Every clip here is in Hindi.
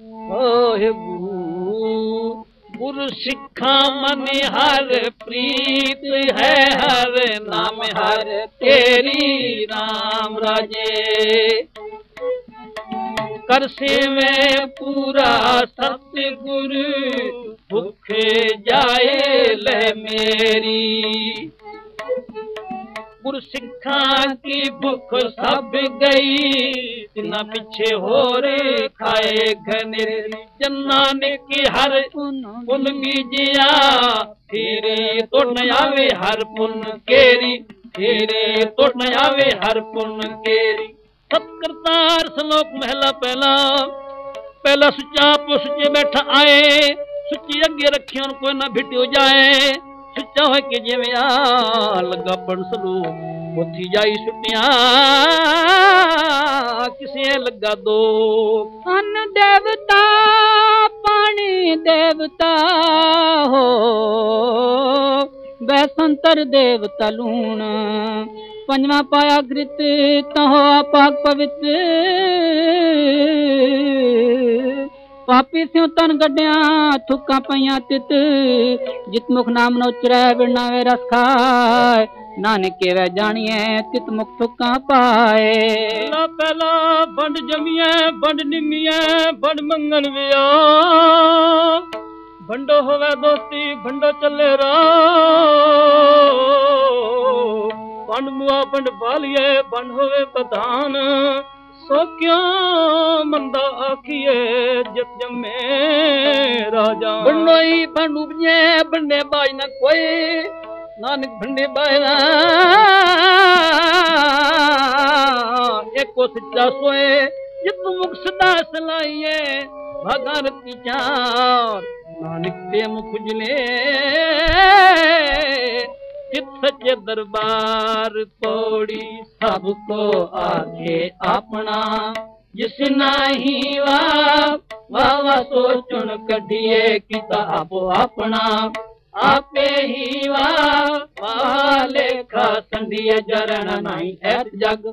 ओहे गुरु गुरु सिखा मन हर प्रीत है, हर नाम हर तेरी राम राजे। कर से मैं पूरा सत्य गुरु भूखे जाए ले मेरी। गुर सिखा की भुख सब गई। बिना पीछे हो रे खाए घने। जन्नान की हर पुन बीजिया फिर तो आवे हर पुन केरी। फिर तो आवे हर पुन केरी। सब करतार महला पहला। पहला सुचा पुसचे बैठा आए, सुची अगे रखी कोई ना भिटो जाए। ਸੁੱਚਾ ਹੋਏ ਕਿ ਜਿਵੇਂ ਆ ਲੱਗਾ ਪੜ ਉੱਥੀ ਜਾਈ ਸੁੱਟਿਆ। ਕਿਸੇ ਲੱਗਾ ਦੋ। ਅਨ ਦੇਵਤਾ, ਪਾਣੀ ਦੇਵਤਾ ਹੋ। ਬੈਸੰਤਰ ਦੇਵਤਾ ਲੂਣ। ਪੰਜਵਾਂ ਪਾਇਆ ਗ੍ਰਿਤ ਤਹੋ ਆਪਾਕ ਪਵਿੱਤ पापी सियो तन गड्या थुका पया तित। जित मुख नाम नो चरै बिनावे रस खाए। नानके वे जानिए तित मुख थुका पाए। ला पहला बंड जमिए, बंड निमिए, बंड मंगन विया। भंडो होवे दोस्ती भंडो चले रा। बंड मुआ, बंड बालिए, बंड होवे प्रधान। ਸੋ ਕਿਉਂ ਮੰਦਾ ਆਖੀਏ ਜਤ ਜਮੇ ਰਾਜਾ? ਬੰਡੋਈ ਬੰਡ ਉਪਜੇ ਬੰਡੇ ਨਾ ਕੋਈ। ਨਾਨਕ ਭੰਡੇ ਬਾਇਨਾ ਏਕੋ ਸੱਚਾ ਸੋਏ, ਜਿਤ ਮੁਖ ਸਦਾ ਸਲਾਈਏ। ਭਗਨ ਚਾਰ ਨਾਨਕ ਤੇ ਮੁਖ ਜਲੇ। चित के दरबार तोड़ी सबको आगे अपना। जिस नाही वाह सोचन कटिए किताब अपना। आपे ही वाह लेखा संधिए जरण नहीं है जग।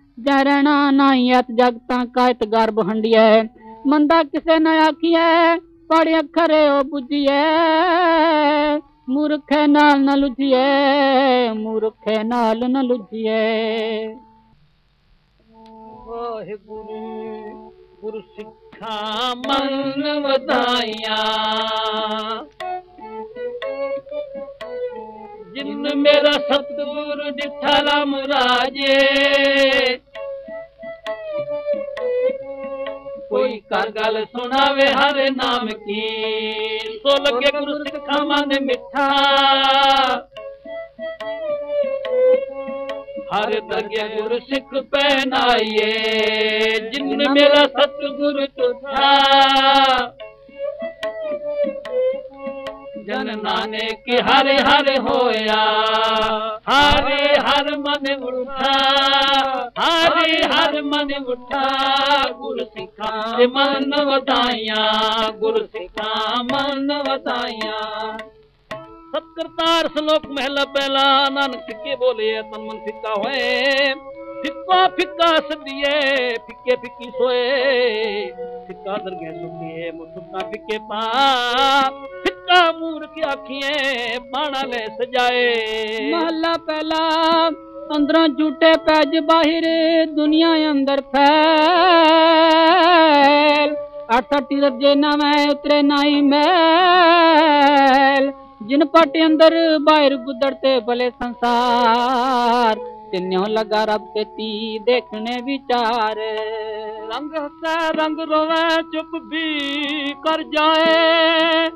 ਸੰਡਿਐ ਜੈ ਰਹਿਣਾ ਨਹੀਂ ਅਤ ਜਗਤਾਂ ਕਾਇਤ ਗਰਭ ਹੰਡਿਐ ਮੰਦਾ ਕਿਸੇ ਨ ਆਖੀਐ ਪੜ੍ਹ ਅੱਖਰੇ ਉਹ ਬੁੱਝੀਐ ਮੂਰਖੇ ਨਾਲ ਨ ਲੁਝੀਐ ਮੂਰਖੇ ਨਾਲ ਨ ਲੁਝੀਐ ਵਾਹਿਗੁਰੂ ਗੁਰੂ ਸਿੱਖਾਂ ਮਨ ਵਧਾਈਆਂ ਜਿਨ ਮੇਰਾ ਸਤਿਗੁਰ ਜਿਠਾ ਰਾਮ ਰਾਜੇ कर गल सुनावे हर नाम की सो लगे गुरु सिखा मन मिठा हर दगे गुरु सिख पहनाइए जिन मेरा सतगुरु तुझा जन नानक हर हर होया। हरे हर मन उठा। हरे हर मन उठा। गुर सिखा मन बताया गुर सिखा मन बताया सब करतार श्लोक महला पहला नानक के बोले तन मन सिखा हुए। फिक्का फिक्का सदिए फिक्के फिक्की सोए। फिक्का दरगे सुनिए मुसुका फिक्के पा फिक्का मूर की आखिए बाणा ले सजाए। महला पहला अंदरों जूटे पैज बाहर, दुनिया अंदर फैल। अठ तीरथ जे ना मैं उतरे ना ही मैल। जिन पाटे अंदर, बाहर गुदड़ते भले संसार। तिन्यों लगा रब के ती देखने विचार। रंग से रंग रोवे चुप भी कर जाए।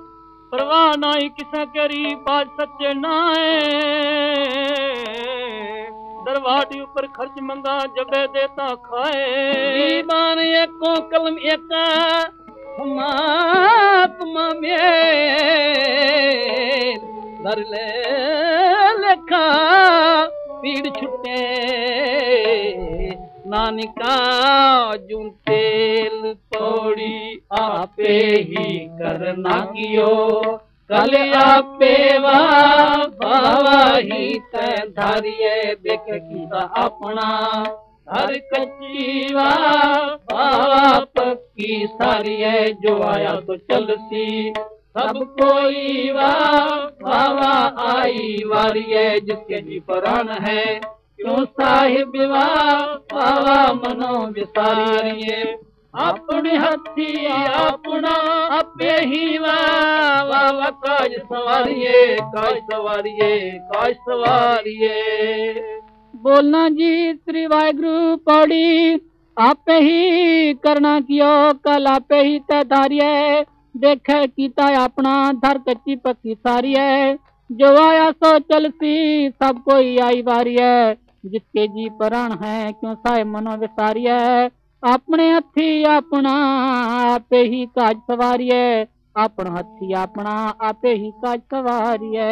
परवाह ना ही किसे करी पाज सच्चे नाए दरवाजे ऊपर खर्च मंगा जबे देता खाए। ईमान एको कलम एक हमात्मा में दर ले लेखा पीड़ छुट नानिका जू तेल पौड़ी आपे ही करना कियो। कल आपे बाबा ही देख की अपना। हर कच्ची बाबा सारी है जो आया तो चल सी। सब कोई वाह वाह आई वारी है जिसके जी प्राण है। क्यों साहिब बाबा मनो विसारिए। अपने हाथी अपना अपे ही वावा काज सवारिए काज सवारिए काज सवारिए। बोलना जी, श्री वाहगुरु, पौड़ी आपे ही करना कियो, कल आपे ही तैधारिए देखे कीता अपना, धर कच्ची पक्की सारी है जो आया सो चल सी सब कोई आई बारी है ਕੋਈ ਜੀ ਪ੍ਰਾਣ ਹੈ, ਕਿਉਂ ਸਾਇ ਮਨੋ ਵਿਸਾਰੀਏ ਆਪਣੇ ਹੱਥੀ ਆਪਣਾ ਆਪੇ ਹੀ ਕਾਜ ਸਵਾਰੀਏ ਆਪਣਾ ਹੱਥੀ ਆਪਣਾ ਆਪੇ ਹੀ ਕਾਜ ਸਵਾਰੀਏ